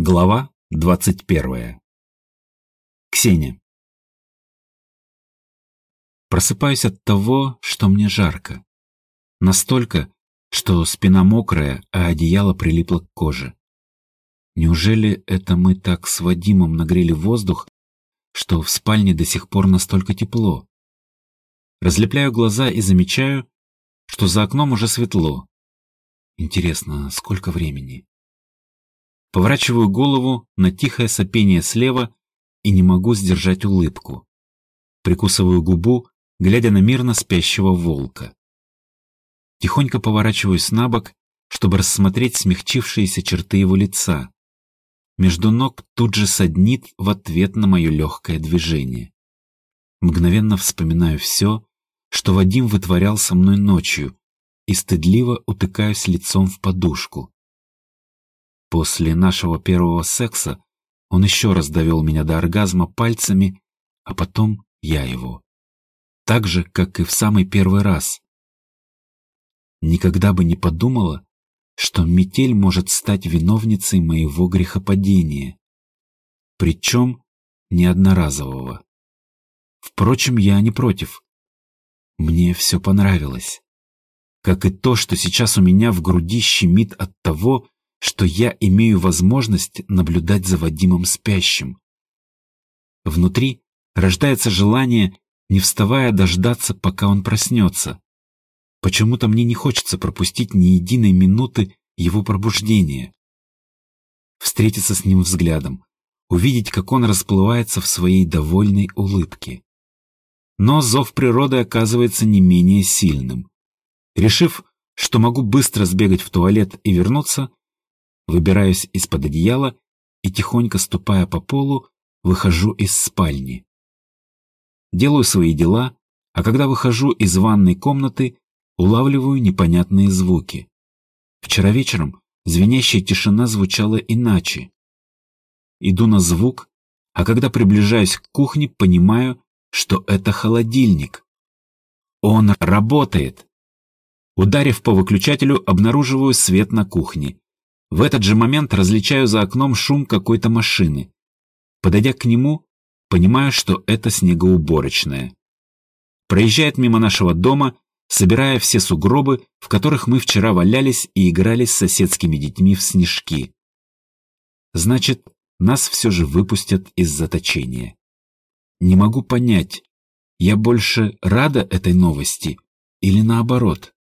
Глава 21. Ксения. Просыпаюсь от того, что мне жарко. Настолько, что спина мокрая, а одеяло прилипло к коже. Неужели это мы так с Вадимом нагрели воздух, что в спальне до сих пор настолько тепло? Разлепляю глаза и замечаю, что за окном уже светло. Интересно, сколько времени? Поворачиваю голову на тихое сопение слева и не могу сдержать улыбку. Прикусываю губу, глядя на мирно спящего волка. Тихонько поворачиваюсь на бок, чтобы рассмотреть смягчившиеся черты его лица. Между ног тут же саднит в ответ на мое легкое движение. Мгновенно вспоминаю все, что Вадим вытворял со мной ночью, и стыдливо утыкаюсь лицом в подушку. После нашего первого секса он еще раз довел меня до оргазма пальцами, а потом я его. Так же, как и в самый первый раз. Никогда бы не подумала, что метель может стать виновницей моего грехопадения. Причем не одноразового. Впрочем, я не против. Мне все понравилось. Как и то, что сейчас у меня в груди щемит от того, что я имею возможность наблюдать за Вадимом спящим. Внутри рождается желание, не вставая, дождаться, пока он проснется. Почему-то мне не хочется пропустить ни единой минуты его пробуждения. Встретиться с ним взглядом, увидеть, как он расплывается в своей довольной улыбке. Но зов природы оказывается не менее сильным. Решив, что могу быстро сбегать в туалет и вернуться, Выбираюсь из-под одеяла и, тихонько ступая по полу, выхожу из спальни. Делаю свои дела, а когда выхожу из ванной комнаты, улавливаю непонятные звуки. Вчера вечером звенящая тишина звучала иначе. Иду на звук, а когда приближаюсь к кухне, понимаю, что это холодильник. Он работает. Ударив по выключателю, обнаруживаю свет на кухне. В этот же момент различаю за окном шум какой-то машины. Подойдя к нему, понимаю, что это снегоуборочная. Проезжает мимо нашего дома, собирая все сугробы, в которых мы вчера валялись и играли с соседскими детьми в снежки. Значит, нас все же выпустят из заточения. Не могу понять, я больше рада этой новости или наоборот?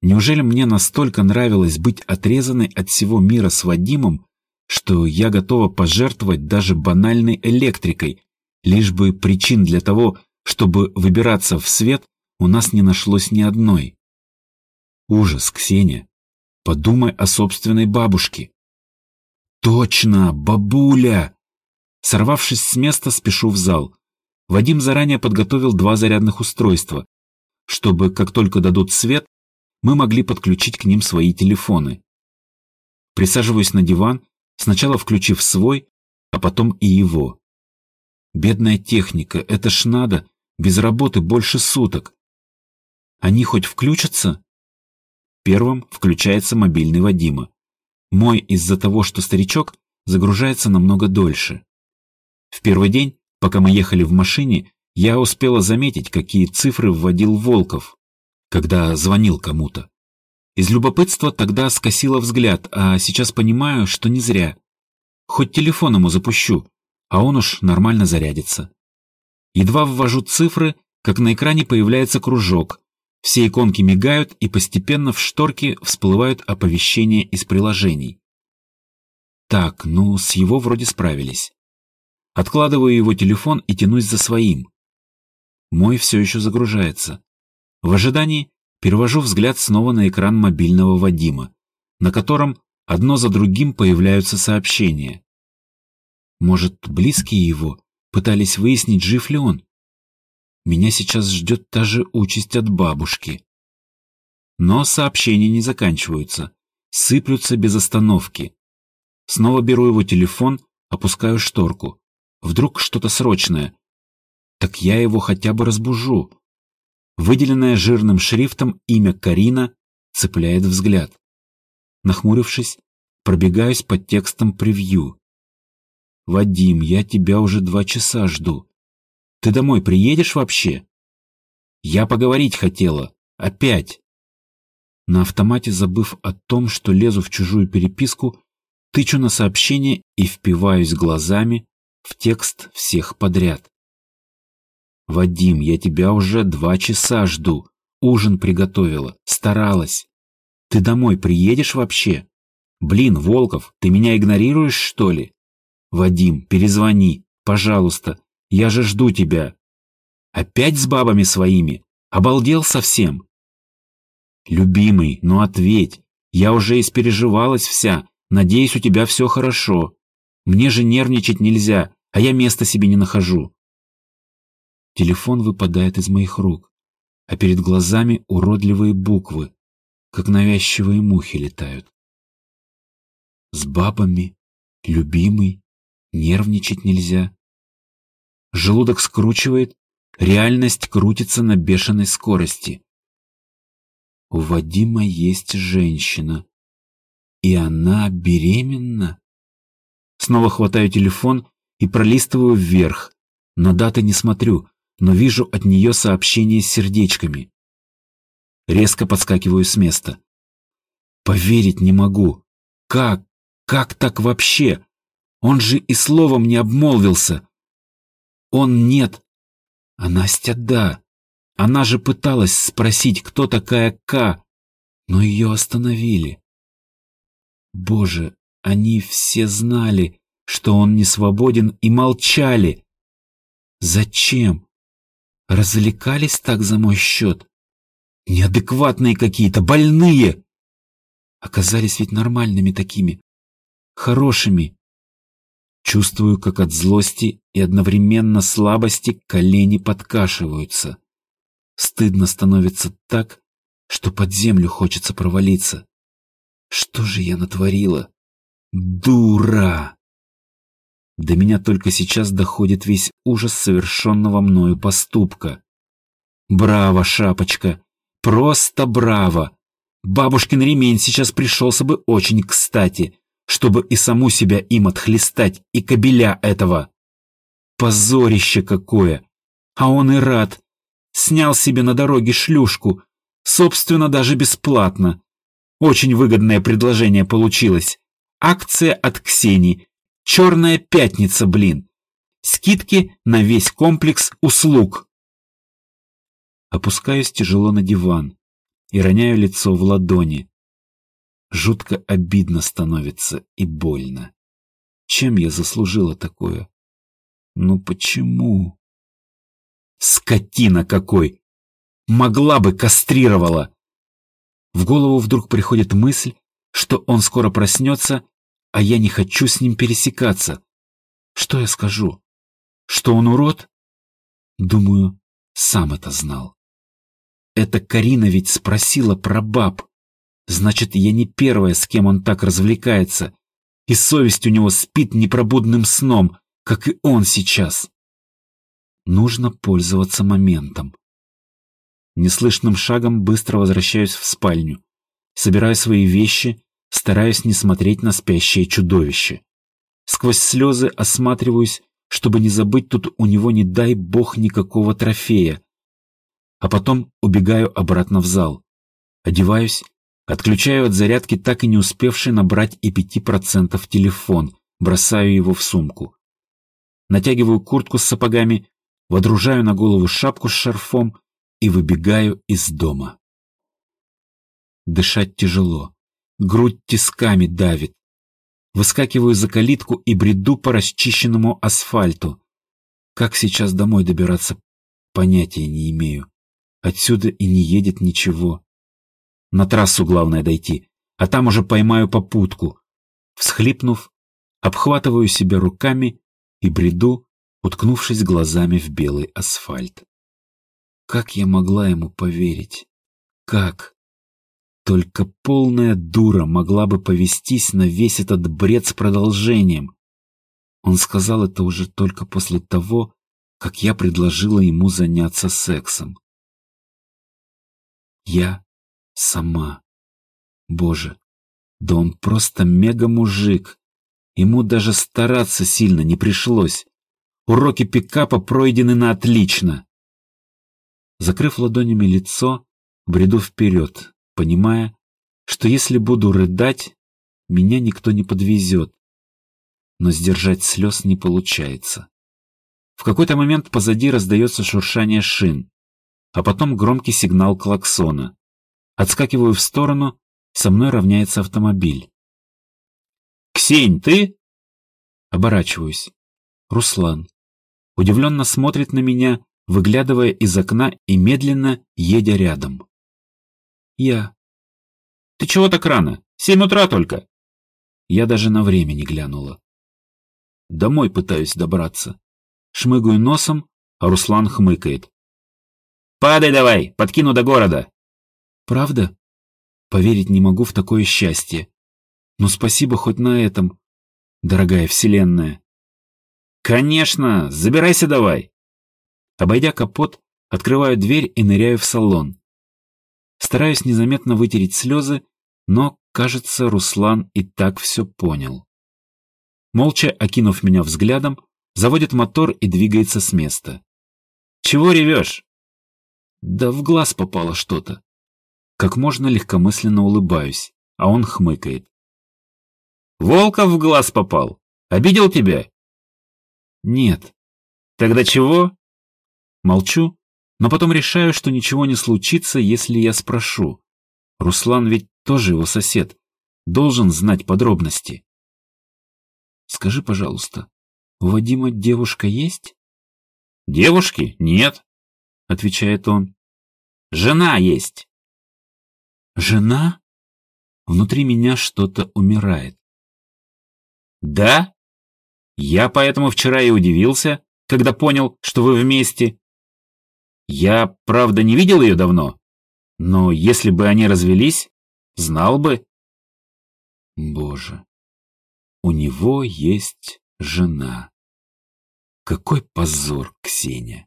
Неужели мне настолько нравилось быть отрезанной от всего мира с Вадимом, что я готова пожертвовать даже банальной электрикой, лишь бы причин для того, чтобы выбираться в свет, у нас не нашлось ни одной. Ужас, Ксения. Подумай о собственной бабушке. Точно, бабуля! Сорвавшись с места, спешу в зал. Вадим заранее подготовил два зарядных устройства, чтобы, как только дадут свет, мы могли подключить к ним свои телефоны. Присаживаюсь на диван, сначала включив свой, а потом и его. Бедная техника, это ж надо, без работы больше суток. Они хоть включатся? Первым включается мобильный Вадима. Мой из-за того, что старичок, загружается намного дольше. В первый день, пока мы ехали в машине, я успела заметить, какие цифры вводил Волков когда звонил кому-то. Из любопытства тогда скосила взгляд, а сейчас понимаю, что не зря. Хоть телефон ему запущу, а он уж нормально зарядится. Едва ввожу цифры, как на экране появляется кружок. Все иконки мигают, и постепенно в шторке всплывают оповещения из приложений. Так, ну, с его вроде справились. Откладываю его телефон и тянусь за своим. Мой все еще загружается. В ожидании перевожу взгляд снова на экран мобильного Вадима, на котором одно за другим появляются сообщения. Может, близкие его пытались выяснить, жив ли он? Меня сейчас ждет та же участь от бабушки. Но сообщения не заканчиваются, сыплются без остановки. Снова беру его телефон, опускаю шторку. Вдруг что-то срочное. Так я его хотя бы разбужу. Выделенное жирным шрифтом имя Карина цепляет взгляд. Нахмурившись, пробегаюсь по текстам превью. «Вадим, я тебя уже два часа жду. Ты домой приедешь вообще?» «Я поговорить хотела. Опять!» На автомате, забыв о том, что лезу в чужую переписку, тычу на сообщение и впиваюсь глазами в текст всех подряд. «Вадим, я тебя уже два часа жду. Ужин приготовила, старалась. Ты домой приедешь вообще? Блин, Волков, ты меня игнорируешь, что ли? Вадим, перезвони, пожалуйста, я же жду тебя. Опять с бабами своими? Обалдел совсем?» «Любимый, ну ответь, я уже испереживалась вся, надеюсь, у тебя все хорошо. Мне же нервничать нельзя, а я места себе не нахожу. Телефон выпадает из моих рук, а перед глазами уродливые буквы, как навязчивые мухи летают. С бабами, любимый, нервничать нельзя. Желудок скручивает, реальность крутится на бешеной скорости. У Вадима есть женщина, и она беременна. Снова хватаю телефон и пролистываю вверх, на даты не смотрю, но вижу от нее сообщение с сердечками. Резко подскакиваю с места. Поверить не могу. Как? Как так вообще? Он же и словом не обмолвился. Он нет, а Настя да. Она же пыталась спросить, кто такая К, но ее остановили. Боже, они все знали, что он не свободен и молчали. Зачем? Развлекались так за мой счет? Неадекватные какие-то, больные! Оказались ведь нормальными такими, хорошими. Чувствую, как от злости и одновременно слабости колени подкашиваются. Стыдно становится так, что под землю хочется провалиться. Что же я натворила? Дура! До меня только сейчас доходит весь ужас совершенного мною поступка. Браво, шапочка! Просто браво! Бабушкин ремень сейчас пришелся бы очень кстати, чтобы и саму себя им отхлестать, и кобеля этого. Позорище какое! А он и рад. Снял себе на дороге шлюшку, собственно, даже бесплатно. Очень выгодное предложение получилось. Акция от Ксении, Черная пятница, блин. Скидки на весь комплекс услуг. Опускаюсь тяжело на диван и роняю лицо в ладони. Жутко обидно становится и больно. Чем я заслужила такое? Ну почему? Скотина какой! Могла бы кастрировала! В голову вдруг приходит мысль, что он скоро проснется а я не хочу с ним пересекаться. Что я скажу? Что он урод? Думаю, сам это знал. Эта Карина ведь спросила про баб. Значит, я не первая, с кем он так развлекается, и совесть у него спит непробудным сном, как и он сейчас. Нужно пользоваться моментом. Неслышным шагом быстро возвращаюсь в спальню, собираю свои вещи стараясь не смотреть на спящее чудовище. Сквозь слезы осматриваюсь, чтобы не забыть тут у него, не дай бог, никакого трофея. А потом убегаю обратно в зал. Одеваюсь, отключаю от зарядки так и не успевший набрать и пяти процентов телефон, бросаю его в сумку. Натягиваю куртку с сапогами, водружаю на голову шапку с шарфом и выбегаю из дома. Дышать тяжело. Грудь тисками давит. Выскакиваю за калитку и бреду по расчищенному асфальту. Как сейчас домой добираться, понятия не имею. Отсюда и не едет ничего. На трассу главное дойти, а там уже поймаю попутку. Всхлипнув, обхватываю себя руками и бреду, уткнувшись глазами в белый асфальт. Как я могла ему поверить? Как? Только полная дура могла бы повестись на весь этот бред с продолжением. Он сказал это уже только после того, как я предложила ему заняться сексом. Я сама. Боже, Да он просто мега-мужик. Ему даже стараться сильно не пришлось. Уроки пикапа пройдены на отлично. Закрыв ладонями лицо, бреду вперед, понимая, что если буду рыдать, меня никто не подвезет. Но сдержать слез не получается. В какой-то момент позади раздается шуршание шин, а потом громкий сигнал клаксона. Отскакиваю в сторону, со мной равняется автомобиль. «Ксень, ты?» Оборачиваюсь. Руслан. Удивленно смотрит на меня, выглядывая из окна и медленно едя рядом. Я. «Ты чего так рано? Семь утра только!» Я даже на время не глянула. Домой пытаюсь добраться. Шмыгаю носом, а Руслан хмыкает. «Падай давай, подкину до города!» «Правда?» Поверить не могу в такое счастье. Но спасибо хоть на этом, дорогая вселенная. «Конечно! Забирайся давай!» Обойдя капот, открываю дверь и ныряю в салон. Стараюсь незаметно вытереть слезы, но, кажется, Руслан и так все понял. Молча окинув меня взглядом, заводит мотор и двигается с места. «Чего ревешь?» «Да в глаз попало что-то». Как можно легкомысленно улыбаюсь, а он хмыкает. «Волков в глаз попал? Обидел тебя?» «Нет». «Тогда чего?» Молчу, но потом решаю, что ничего не случится, если я спрошу. Руслан ведь тоже его сосед, должен знать подробности. Скажи, пожалуйста, у Вадима девушка есть? Девушки? Нет, отвечает он. Жена есть. Жена? Внутри меня что-то умирает. Да? Я поэтому вчера и удивился, когда понял, что вы вместе. Я, правда, не видел ее давно, но если бы они развелись, знал бы. Боже, у него есть жена. Какой позор, Ксения!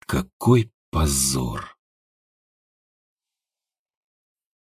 Какой позор!